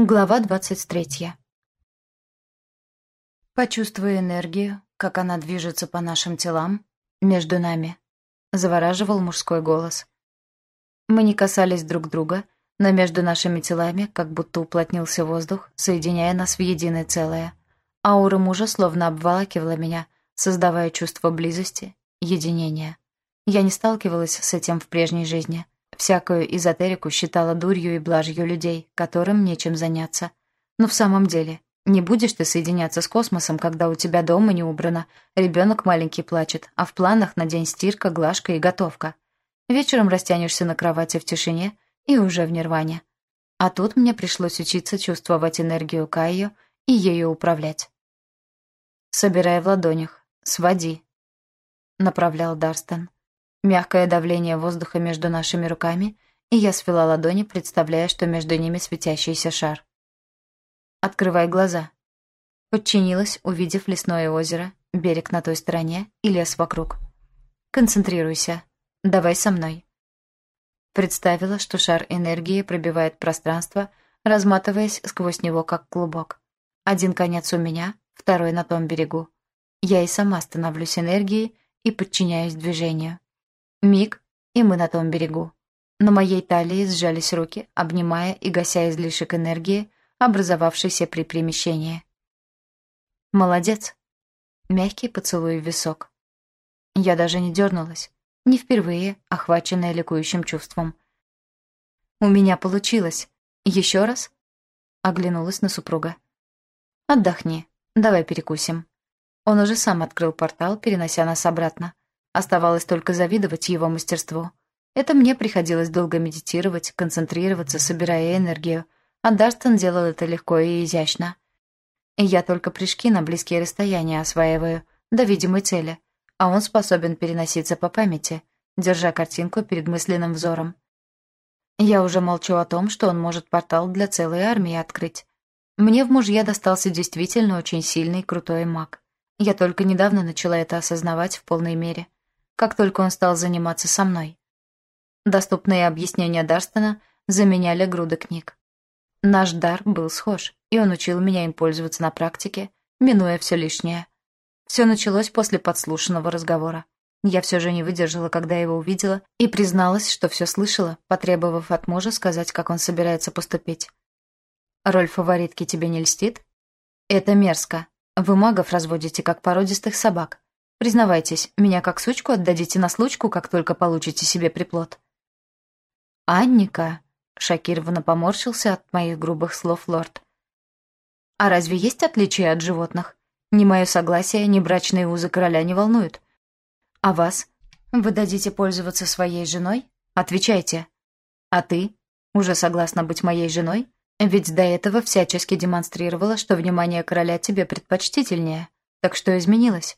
Глава двадцать третья. Почувствуя энергию, как она движется по нашим телам, между нами, завораживал мужской голос. Мы не касались друг друга, но между нашими телами как будто уплотнился воздух, соединяя нас в единое целое. Аура мужа словно обволакивала меня, создавая чувство близости, единения. Я не сталкивалась с этим в прежней жизни — Всякую эзотерику считала дурью и блажью людей, которым нечем заняться. Но в самом деле, не будешь ты соединяться с космосом, когда у тебя дома не убрано, ребенок маленький плачет, а в планах на день стирка, глажка и готовка. Вечером растянешься на кровати в тишине и уже в нирване. А тут мне пришлось учиться чувствовать энергию Кайо и ею управлять. «Собирай в ладонях, своди», — направлял Дарстон. Мягкое давление воздуха между нашими руками, и я свела ладони, представляя, что между ними светящийся шар. «Открывай глаза». Подчинилась, увидев лесное озеро, берег на той стороне и лес вокруг. «Концентрируйся. Давай со мной». Представила, что шар энергии пробивает пространство, разматываясь сквозь него, как клубок. Один конец у меня, второй на том берегу. Я и сама становлюсь энергией и подчиняюсь движению. Миг, и мы на том берегу. На моей талии сжались руки, обнимая и гася излишек энергии, образовавшийся при перемещении. «Молодец!» Мягкий поцелуй в висок. Я даже не дернулась, не впервые, охваченная ликующим чувством. «У меня получилось. Еще раз?» Оглянулась на супруга. «Отдохни. Давай перекусим». Он уже сам открыл портал, перенося нас обратно. Оставалось только завидовать его мастерству. Это мне приходилось долго медитировать, концентрироваться, собирая энергию, а Дарстон делал это легко и изящно. И я только прыжки на близкие расстояния осваиваю, до видимой цели, а он способен переноситься по памяти, держа картинку перед мысленным взором. Я уже молчу о том, что он может портал для целой армии открыть. Мне в мужья достался действительно очень сильный, крутой маг. Я только недавно начала это осознавать в полной мере — как только он стал заниматься со мной. Доступные объяснения Дарстона заменяли груды книг. Наш дар был схож, и он учил меня им пользоваться на практике, минуя все лишнее. Все началось после подслушанного разговора. Я все же не выдержала, когда его увидела, и призналась, что все слышала, потребовав от мужа сказать, как он собирается поступить. «Роль фаворитки тебе не льстит?» «Это мерзко. Вы магов разводите, как породистых собак. Признавайтесь, меня как сучку отдадите на случку, как только получите себе приплод». «Анника», — шокированно поморщился от моих грубых слов лорд. «А разве есть отличия от животных? Ни мое согласие, ни брачные узы короля не волнуют. А вас? Вы дадите пользоваться своей женой? Отвечайте. А ты? Уже согласна быть моей женой? Ведь до этого всячески демонстрировала, что внимание короля тебе предпочтительнее. Так что изменилось?»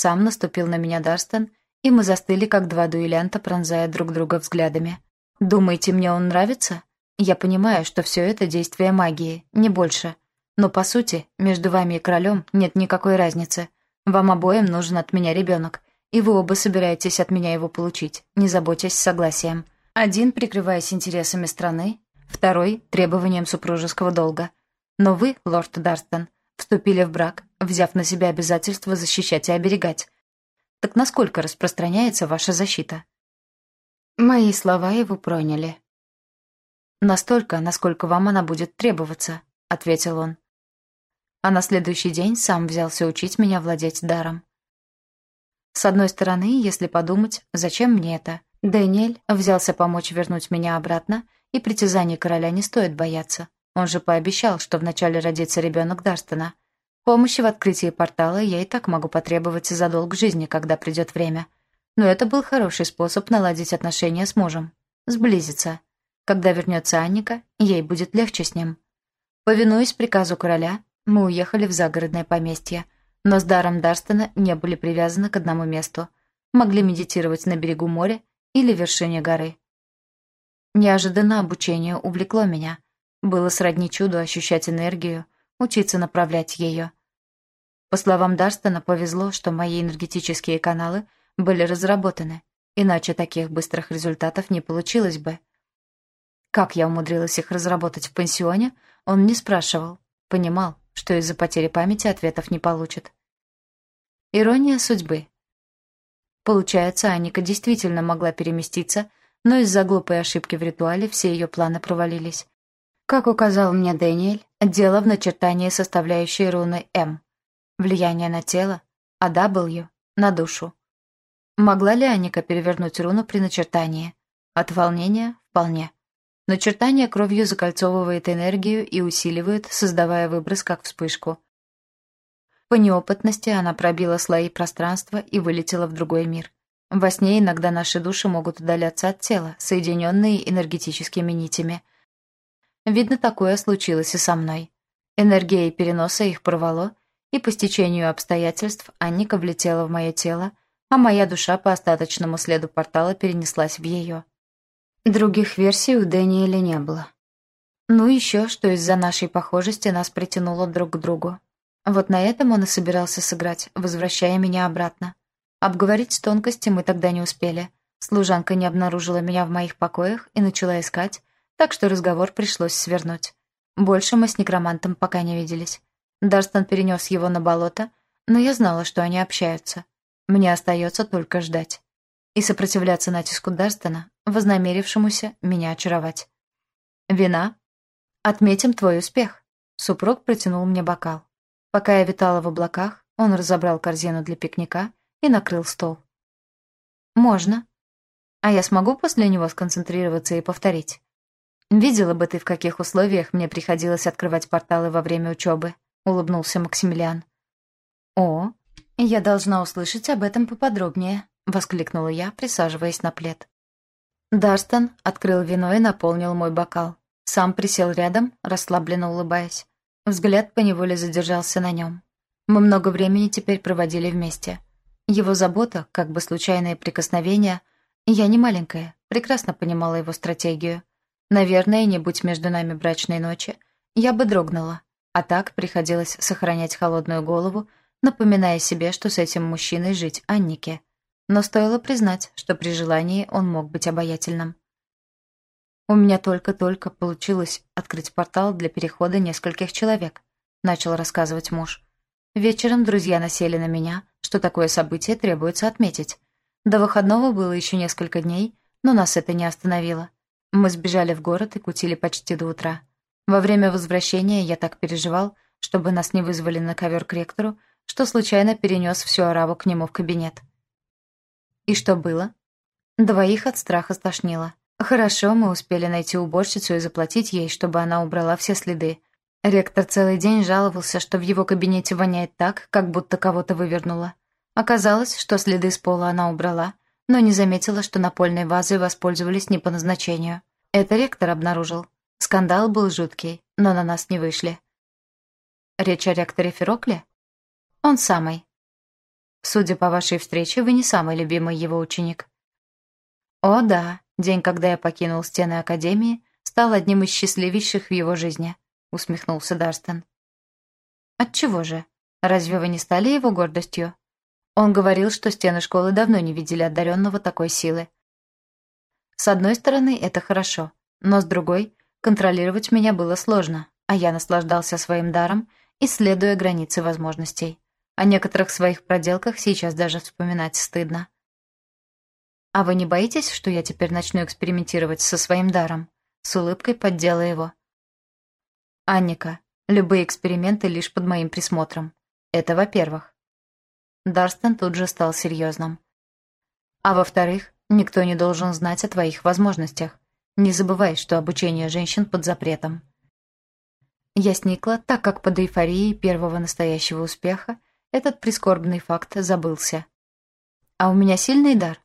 Сам наступил на меня Дарстон, и мы застыли, как два дуэлянта, пронзая друг друга взглядами. «Думаете, мне он нравится? Я понимаю, что все это действие магии, не больше. Но, по сути, между вами и королем нет никакой разницы. Вам обоим нужен от меня ребенок, и вы оба собираетесь от меня его получить, не заботясь согласием. Один, прикрываясь интересами страны, второй — требованием супружеского долга. Но вы, лорд Дарстон, вступили в брак, взяв на себя обязательство защищать и оберегать. Так насколько распространяется ваша защита? Мои слова его проняли. «Настолько, насколько вам она будет требоваться», — ответил он. А на следующий день сам взялся учить меня владеть даром. С одной стороны, если подумать, зачем мне это? Дэниэль взялся помочь вернуть меня обратно, и притязаний короля не стоит бояться. Он же пообещал, что вначале родится ребенок Дарстона. Помощи в открытии портала я и так могу потребовать за долг жизни, когда придет время. Но это был хороший способ наладить отношения с мужем. Сблизиться. Когда вернется Анника, ей будет легче с ним. Повинуясь приказу короля, мы уехали в загородное поместье, но с даром Дарстона не были привязаны к одному месту. Могли медитировать на берегу моря или вершине горы. Неожиданно обучение увлекло меня — было сродни чуду ощущать энергию, учиться направлять ее. По словам Дарстона, повезло, что мои энергетические каналы были разработаны, иначе таких быстрых результатов не получилось бы. Как я умудрилась их разработать в пансионе, Он не спрашивал, понимал, что из-за потери памяти ответов не получит. Ирония судьбы. Получается, Аника действительно могла переместиться, но из-за глупой ошибки в ритуале все ее планы провалились. Как указал мне Дэниэль, дело в начертании составляющей руны М. Влияние на тело, а W — на душу. Могла ли Аника перевернуть руну при начертании? От волнения — вполне. Начертание кровью закольцовывает энергию и усиливает, создавая выброс как вспышку. По неопытности она пробила слои пространства и вылетела в другой мир. Во сне иногда наши души могут удаляться от тела, соединенные энергетическими нитями — Видно, такое случилось и со мной. Энергия переноса их порвало, и по стечению обстоятельств Анника влетела в мое тело, а моя душа по остаточному следу портала перенеслась в ее. Других версий у Дэниеля не было. Ну еще, что из-за нашей похожести нас притянуло друг к другу. Вот на этом он и собирался сыграть, возвращая меня обратно. Обговорить тонкости мы тогда не успели. Служанка не обнаружила меня в моих покоях и начала искать, так что разговор пришлось свернуть. Больше мы с некромантом пока не виделись. Дарстон перенес его на болото, но я знала, что они общаются. Мне остается только ждать. И сопротивляться натиску Дарстона, вознамерившемуся меня очаровать. «Вина? Отметим твой успех», — супруг протянул мне бокал. Пока я витала в облаках, он разобрал корзину для пикника и накрыл стол. «Можно. А я смогу после него сконцентрироваться и повторить?» «Видела бы ты, в каких условиях мне приходилось открывать порталы во время учебы», — улыбнулся Максимилиан. «О, я должна услышать об этом поподробнее», — воскликнула я, присаживаясь на плед. Дарстон открыл вино и наполнил мой бокал. Сам присел рядом, расслабленно улыбаясь. Взгляд поневоле задержался на нем. Мы много времени теперь проводили вместе. Его забота, как бы случайные прикосновения, я не маленькая, прекрасно понимала его стратегию. Наверное, не будь между нами брачной ночи, я бы дрогнула. А так приходилось сохранять холодную голову, напоминая себе, что с этим мужчиной жить Аннике. Но стоило признать, что при желании он мог быть обаятельным. «У меня только-только получилось открыть портал для перехода нескольких человек», — начал рассказывать муж. Вечером друзья насели на меня, что такое событие требуется отметить. До выходного было еще несколько дней, но нас это не остановило. Мы сбежали в город и кутили почти до утра. Во время возвращения я так переживал, чтобы нас не вызвали на ковер к ректору, что случайно перенес всю ораву к нему в кабинет. И что было? Двоих от страха стошнило. Хорошо, мы успели найти уборщицу и заплатить ей, чтобы она убрала все следы. Ректор целый день жаловался, что в его кабинете воняет так, как будто кого-то вывернуло. Оказалось, что следы с пола она убрала, но не заметила, что напольной вазой воспользовались не по назначению. Это ректор обнаружил. Скандал был жуткий, но на нас не вышли. Речь о ректоре Ферокле? Он самый. Судя по вашей встрече, вы не самый любимый его ученик. О, да, день, когда я покинул стены Академии, стал одним из счастливейших в его жизни, усмехнулся Дарстон. Отчего же? Разве вы не стали его гордостью? Он говорил, что стены школы давно не видели одаренного такой силы. С одной стороны, это хорошо, но с другой, контролировать меня было сложно, а я наслаждался своим даром, исследуя границы возможностей. О некоторых своих проделках сейчас даже вспоминать стыдно. «А вы не боитесь, что я теперь начну экспериментировать со своим даром?» С улыбкой поддела его. «Анника, любые эксперименты лишь под моим присмотром. Это во-первых. Дарстон тут же стал серьезным. «А во-вторых, никто не должен знать о твоих возможностях. Не забывай, что обучение женщин под запретом». Я сникла, так как под эйфорией первого настоящего успеха этот прискорбный факт забылся. «А у меня сильный дар?»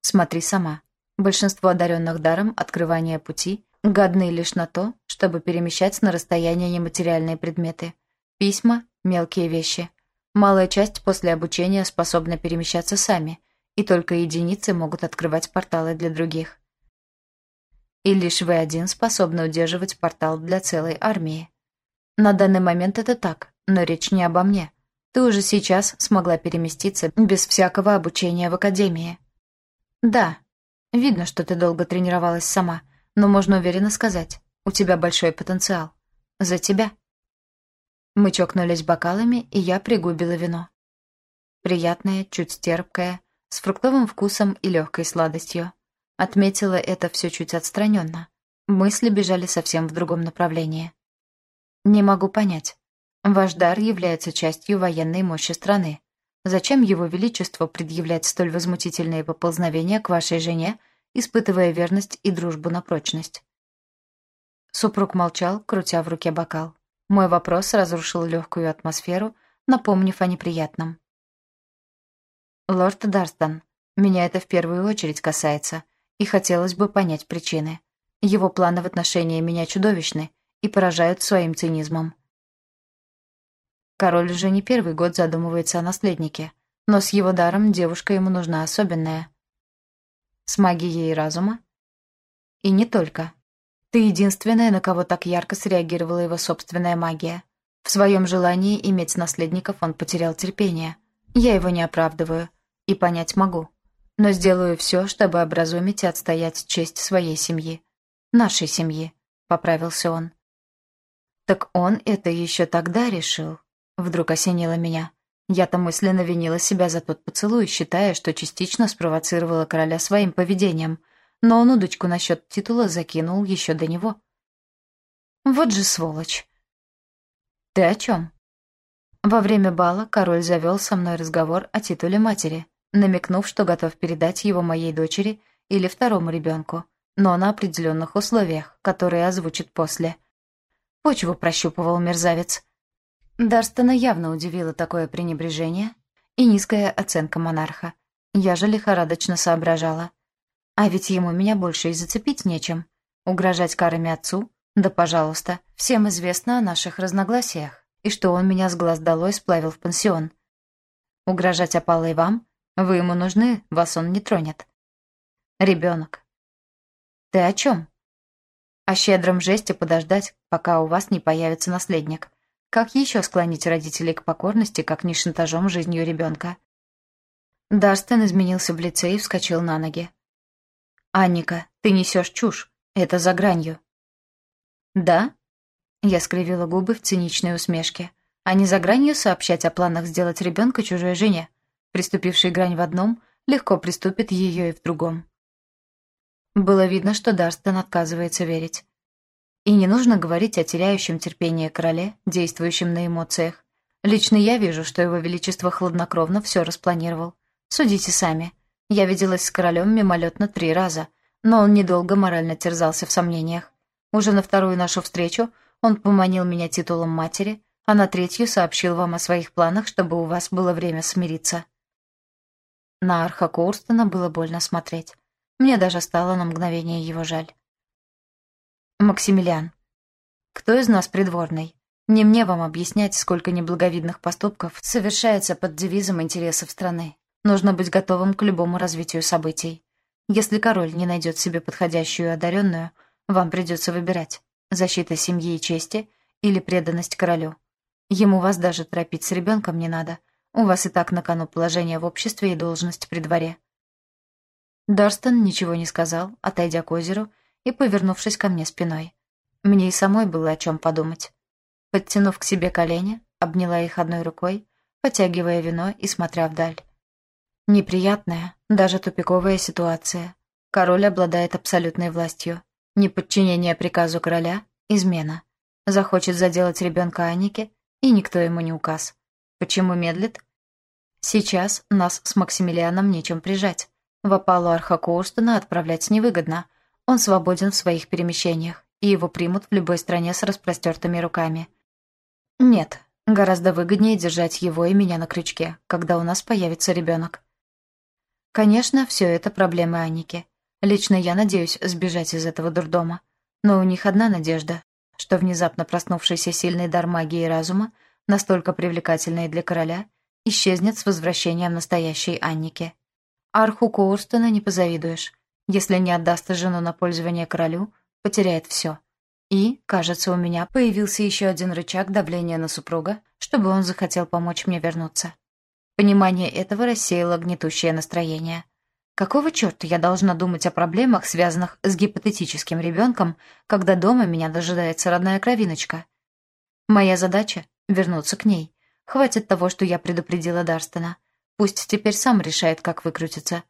«Смотри сама. Большинство одаренных даром открывания пути годны лишь на то, чтобы перемещать на расстояние нематериальные предметы. Письма, мелкие вещи. Малая часть после обучения способна перемещаться сами, и только единицы могут открывать порталы для других. И лишь вы один способны удерживать портал для целой армии. На данный момент это так, но речь не обо мне. Ты уже сейчас смогла переместиться без всякого обучения в академии. Да, видно, что ты долго тренировалась сама, но можно уверенно сказать, у тебя большой потенциал. За тебя». Мы чокнулись бокалами, и я пригубила вино. Приятное, чуть терпкое, с фруктовым вкусом и легкой сладостью. Отметила это все чуть отстраненно. Мысли бежали совсем в другом направлении. Не могу понять. Ваш дар является частью военной мощи страны. Зачем его величество предъявлять столь возмутительные поползновения к вашей жене, испытывая верность и дружбу на прочность? Супруг молчал, крутя в руке бокал. Мой вопрос разрушил легкую атмосферу, напомнив о неприятном. «Лорд Дарстон, меня это в первую очередь касается, и хотелось бы понять причины. Его планы в отношении меня чудовищны и поражают своим цинизмом. Король уже не первый год задумывается о наследнике, но с его даром девушка ему нужна особенная. С магией разума? И не только. Ты единственная, на кого так ярко среагировала его собственная магия. В своем желании иметь наследников он потерял терпение. Я его не оправдываю. И понять могу. Но сделаю все, чтобы образумить и отстоять честь своей семьи. Нашей семьи, — поправился он. Так он это еще тогда решил. Вдруг осенило меня. Я-то мысленно винила себя за тот поцелуй, считая, что частично спровоцировала короля своим поведением, но он удочку насчет титула закинул еще до него. Вот же сволочь. «Ты о чем?» Во время бала король завел со мной разговор о титуле матери, намекнув, что готов передать его моей дочери или второму ребенку, но на определенных условиях, которые озвучит после. Почву прощупывал мерзавец. Дарстона явно удивило такое пренебрежение и низкая оценка монарха. Я же лихорадочно соображала. А ведь ему меня больше и зацепить нечем. Угрожать карами отцу? Да пожалуйста, всем известно о наших разногласиях, и что он меня с глаз долой сплавил в пансион. Угрожать опалой вам? Вы ему нужны, вас он не тронет. Ребенок. Ты о чем? О щедром жесте подождать, пока у вас не появится наследник. Как еще склонить родителей к покорности, как не шантажом жизнью ребенка? Дарстон изменился в лице и вскочил на ноги. «Анника, ты несешь чушь. Это за гранью». «Да?» Я скривила губы в циничной усмешке. «А не за гранью сообщать о планах сделать ребенка чужой жене. Приступивший грань в одном, легко приступит ее и в другом». Было видно, что Дарстон отказывается верить. И не нужно говорить о теряющем терпение короле, действующем на эмоциях. Лично я вижу, что его величество хладнокровно все распланировал. Судите сами. Я виделась с королем мимолетно три раза, но он недолго морально терзался в сомнениях. Уже на вторую нашу встречу он поманил меня титулом матери, а на третью сообщил вам о своих планах, чтобы у вас было время смириться. На Арха Коурстона было больно смотреть. Мне даже стало на мгновение его жаль. Максимилиан. Кто из нас придворный? Не мне вам объяснять, сколько неблаговидных поступков совершается под девизом интересов страны. Нужно быть готовым к любому развитию событий. Если король не найдет себе подходящую одаренную, вам придется выбирать защита семьи и чести или преданность королю. Ему вас даже торопить с ребенком не надо. У вас и так на кону положение в обществе и должность при дворе. Дарстон ничего не сказал, отойдя к озеру и повернувшись ко мне спиной. Мне и самой было о чем подумать. Подтянув к себе колени, обняла их одной рукой, потягивая вино и смотря вдаль. Неприятная, даже тупиковая ситуация. Король обладает абсолютной властью. Неподчинение приказу короля — измена. Захочет заделать ребенка Анники, и никто ему не указ. Почему медлит? Сейчас нас с Максимилианом нечем прижать. В опалу Архакоустона отправлять невыгодно — он свободен в своих перемещениях, и его примут в любой стране с распростертыми руками. Нет, гораздо выгоднее держать его и меня на крючке, когда у нас появится ребенок. Конечно, все это проблемы Анники. Лично я надеюсь сбежать из этого дурдома. Но у них одна надежда, что внезапно проснувшийся сильный дар магии и разума, настолько привлекательный для короля, исчезнет с возвращением настоящей Анники. Арху Коурстона не позавидуешь. Если не отдаст жену на пользование королю, потеряет все. И, кажется, у меня появился еще один рычаг давления на супруга, чтобы он захотел помочь мне вернуться. Понимание этого рассеяло гнетущее настроение. Какого черта я должна думать о проблемах, связанных с гипотетическим ребенком, когда дома меня дожидается родная кровиночка? Моя задача — вернуться к ней. Хватит того, что я предупредила Дарстона. Пусть теперь сам решает, как выкрутиться.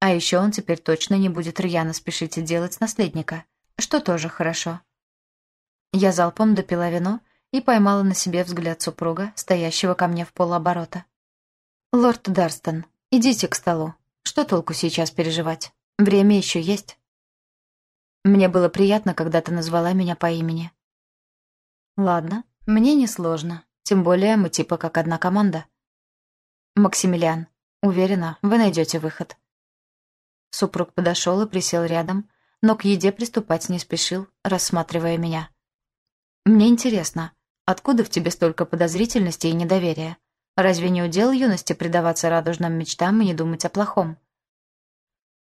А еще он теперь точно не будет рьяно спешить и делать наследника, что тоже хорошо. Я залпом допила вино и поймала на себе взгляд супруга, стоящего ко мне в полоборота. «Лорд Дарстон, идите к столу. Что толку сейчас переживать? Время еще есть». Мне было приятно, когда ты назвала меня по имени. Ладно, мне несложно. Тем более мы типа как одна команда. Максимилиан, уверена, вы найдете выход. Супруг подошел и присел рядом, но к еде приступать не спешил, рассматривая меня. «Мне интересно, откуда в тебе столько подозрительности и недоверия? Разве не удел юности предаваться радужным мечтам и не думать о плохом?»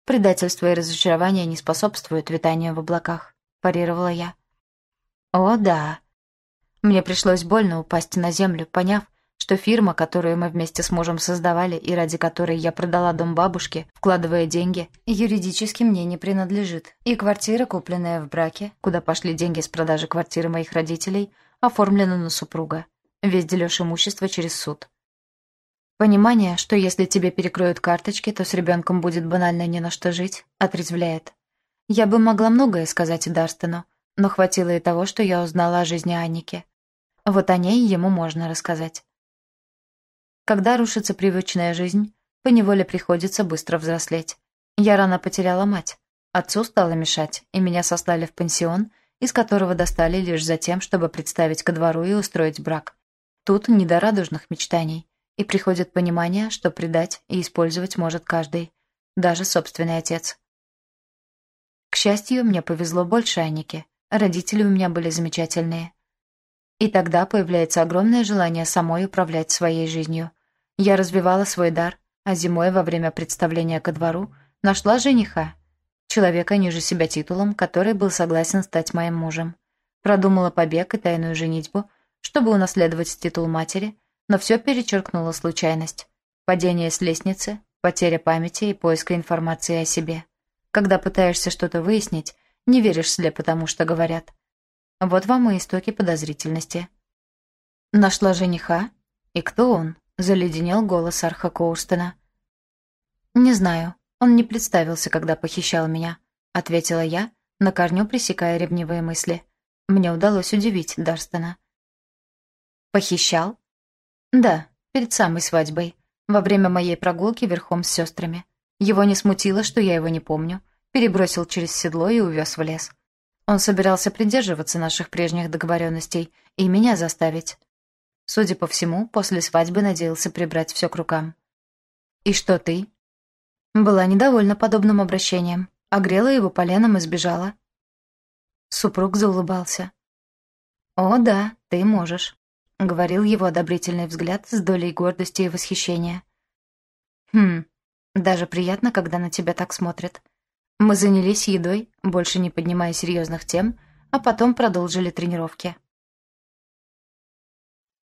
«Предательство и разочарование не способствуют витанию в облаках», — парировала я. «О, да». Мне пришлось больно упасть на землю, поняв, что фирма, которую мы вместе с мужем создавали и ради которой я продала дом бабушке, вкладывая деньги, юридически мне не принадлежит. И квартира, купленная в браке, куда пошли деньги с продажи квартиры моих родителей, оформлена на супруга. Весь дележ имущества через суд. Понимание, что если тебе перекроют карточки, то с ребенком будет банально не на что жить, отрезвляет. Я бы могла многое сказать Дарстену, но хватило и того, что я узнала о жизни Анники. Вот о ней ему можно рассказать. Когда рушится привычная жизнь, поневоле приходится быстро взрослеть. Я рано потеряла мать. Отцу стало мешать, и меня сослали в пансион, из которого достали лишь за тем, чтобы представить ко двору и устроить брак. Тут не до радужных мечтаний, и приходит понимание, что предать и использовать может каждый, даже собственный отец. К счастью, мне повезло больше Аники. Родители у меня были замечательные. И тогда появляется огромное желание самой управлять своей жизнью. Я развивала свой дар, а зимой во время представления ко двору нашла жениха, человека ниже себя титулом, который был согласен стать моим мужем. Продумала побег и тайную женитьбу, чтобы унаследовать титул матери, но все перечеркнула случайность. Падение с лестницы, потеря памяти и поиска информации о себе. Когда пытаешься что-то выяснить, не веришь слепо тому, что говорят. Вот вам и истоки подозрительности. Нашла жениха? И кто он? Заледенел голос Арха Коустена. «Не знаю. Он не представился, когда похищал меня», — ответила я, на корню пресекая ревнивые мысли. Мне удалось удивить Дарстона. «Похищал?» «Да, перед самой свадьбой, во время моей прогулки верхом с сестрами. Его не смутило, что я его не помню, перебросил через седло и увез в лес. Он собирался придерживаться наших прежних договоренностей и меня заставить. Судя по всему, после свадьбы надеялся прибрать все к рукам. «И что ты?» Была недовольна подобным обращением, огрела его поленом и сбежала. Супруг заулыбался. «О, да, ты можешь», — говорил его одобрительный взгляд с долей гордости и восхищения. «Хм, даже приятно, когда на тебя так смотрят. Мы занялись едой, больше не поднимая серьезных тем, а потом продолжили тренировки.